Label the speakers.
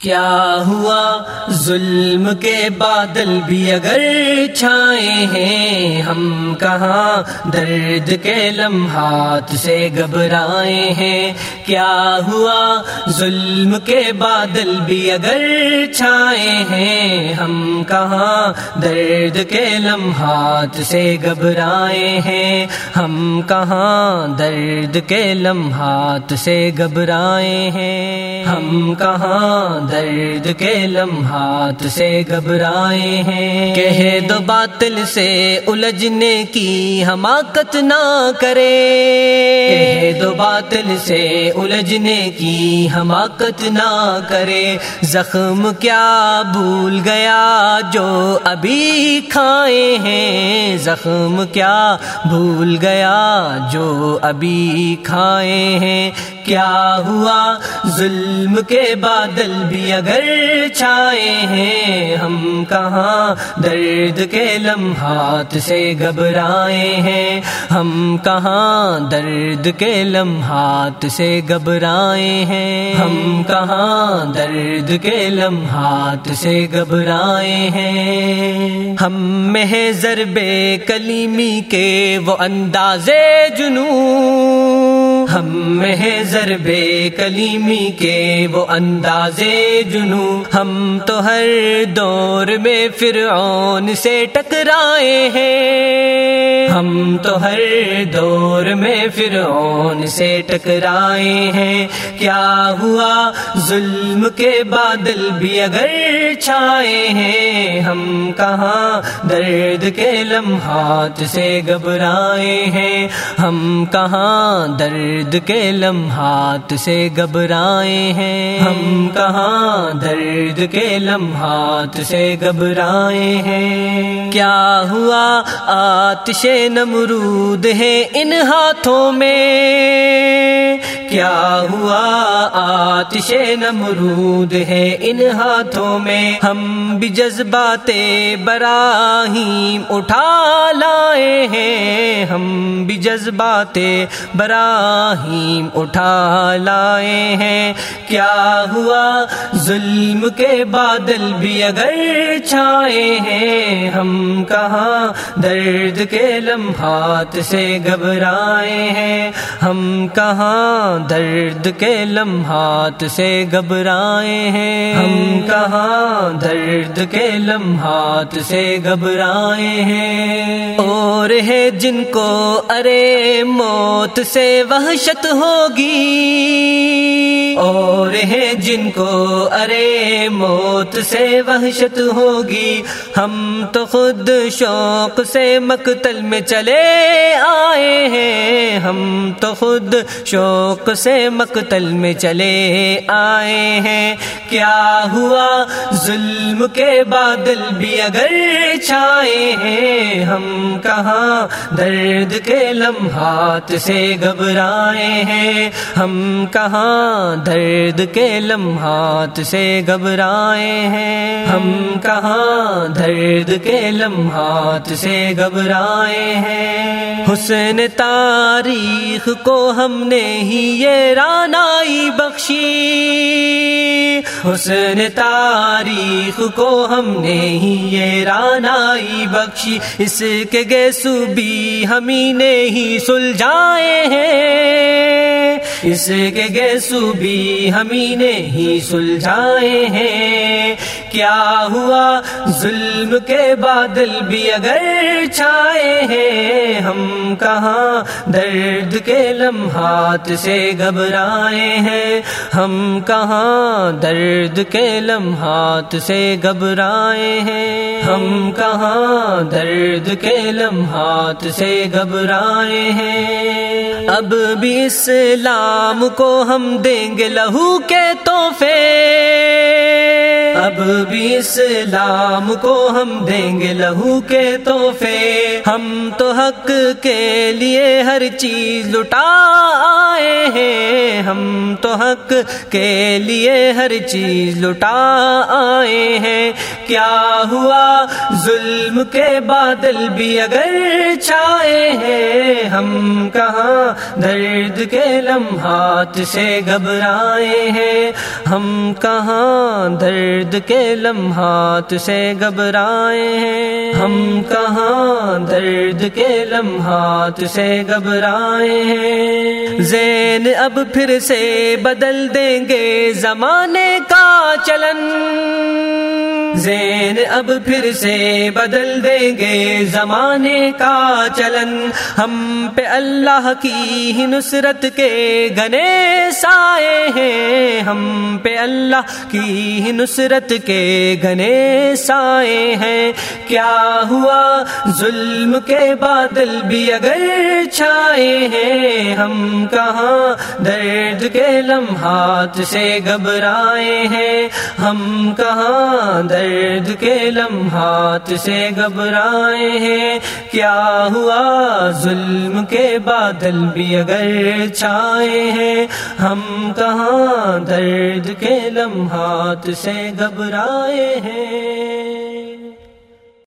Speaker 1: کیا ہوا ظلم کے بادل بھی اگر چھائے ہیں؟ ہم کہاں درد کے لمحات سے گھبرائے ہیں؟ کیا ہوا ظلم کے بادل بھی اگر چھائے ہیں؟ ہم کہاں درد کے لمحات سے گھبرائے ہیں؟ ہم کہاں درد کے لمحات سے گھبرائے ہیں؟ ہم کہاں درد کے لمحات سے گھبرائے ہیں۔ کہہ دو باطل سے الجھنے کی حماقت نہ کرے۔ کہہ دو باطل سے الجھنے کی حماقت نہ کرے۔ زخم کیا بھول گیا جو ابھی کھائے ہیں۔ زخم کیا بھول گیا جو ابھی کھائے ہیں۔ کیا ہوا؟ ظلم کے بادل بھی اگر چھائے ہیں، ہم کہاں درد کے لمحات سے گھبرائے ہیں؟ ہم کہاں درد کے لمحات سے گھبرائے ہیں؟ ہم کہاں درد کے لمحات سے گھبرائے ہیں؟ ہم میں ضرب کلیمی کے وہ اندازے جنوں ہم میں ضرب کلیمی کے وہ اندازے جنو۔ ہم تو ہر دور میں فرعون سے ٹکرائے ہیں۔ ہم تو ہر دور میں فرعون سے ٹکرائے ہیں۔ کیا ہوا ظلم کے بادل بھی اگر چھائے ہیں؟ ہم کہاں درد کے لمحات سے گھبرائے ہیں؟ ہم کہاں درد درد کے لمحات سے گھبرائے ہیں۔ ہم کہاں درد کے لمحات سے گھبرائے ہیں؟ کیا ہوا آتش نمرود ہے ان ہاتھوں میں؟ کیا ہوا آتش نمرود ہے ان ہاتھوں میں؟ ہم بھی جذبات براہیم اٹھا لائے ہیں۔ ہم بھی جذبات براہیم اٹھا لائے ہیں۔ کیا ہوا؟ ظلم کے بادل بھی اگر چھائے ہیں۔ ہم کہاں درد کے لمحات سے گھبرائے ہیں۔ ہم کہاں درد کے لمحات سے گھبرائے ہیں۔ ہم کہاں درد کے لمحات سے گھبرائے ہیں۔ اور ہے جن کو ارے موت سے وحشت ہوگی۔ اور ہے جن کو ارے موت سے وحشت ہوگی۔ ہم تو خود شوق سے مقتل میں چلے آئے ہیں۔ ہم تو خود شوق سے مقتل میں چلے آئے ہیں۔ کیا ہوا ظلم کے بادل بھی اگر چھائے ہیں؟ ہم کہاں درد کے لمحات سے گھبرائے ہیں؟ ہم کہاں درد کے لمحات سے گھبرائے ہیں۔ ہم کہاں درد کے لمحات سے گھبرائے ہیں۔ حسن تاریخ کو ہم نے ہی یہ رانائی بخشی۔ حسن تاریخ کو ہم نے ہی یہ رانائی بخشی۔ اس کے گیسو بھی ہمیں نے ہی سلجھائے ہیں۔ اس کے گیسو بھی ہمیں نے ہی سلجھائے ہیں۔ کیا ہوا ظلم کے بادل بھی اگر چھائے ہیں؟ ہم کہاں درد کے لمحات سے گھبرائے ہیں؟ ہم کہاں درد کے لمحات سے گھبرائے ہیں؟ ہم کہاں درد کے لمحات سے گھبرائے ہیں؟ اب بھی اسلام کو ہم دیں گے لہو کے تحفے۔ اب بھی اسلام کو ہم دیں گے لہو کے تحفے۔ ہم تو حق کے لیے ہر چیز لٹا آئے ہیں۔ ہم تو حق کے لیے ہر چیز لٹا آئے ہیں۔ کیا ہوا ظلم کے بادل بھی اگر چھائے ہیں؟ ہم کہاں درد کے لمحات سے گھبرائے ہیں؟ ہم کہاں درد کے لمحات سے گھبرائے ہیں۔ ہم کہاں درد کے لمحات سے گھبرائے ہیں۔ زین اب پھر سے بدل دیں گے زمانے کا چلن۔ زین اب پھر سے بدل دیں گے زمانے کا چلن۔ ہم پہ اللہ کی ہی نصرت کے گنے سائے ہیں۔ ہم پہ اللہ کی ہی نصرت کے گنے سائے ہیں۔ کیا ہوا ظلم کے بادل بھی اگر چھائے ہیں؟ ہم کہاں درد کے لمحات سے گھبرائے ہیں؟ ہم کہاں درد کے لمحات سے گھبرائے ہیں؟ کیا ہوا ظلم کے بادل بھی اگر چھائے ہیں؟ ہم کہاں درد کے لمحات سے گھبرائے ہیں؟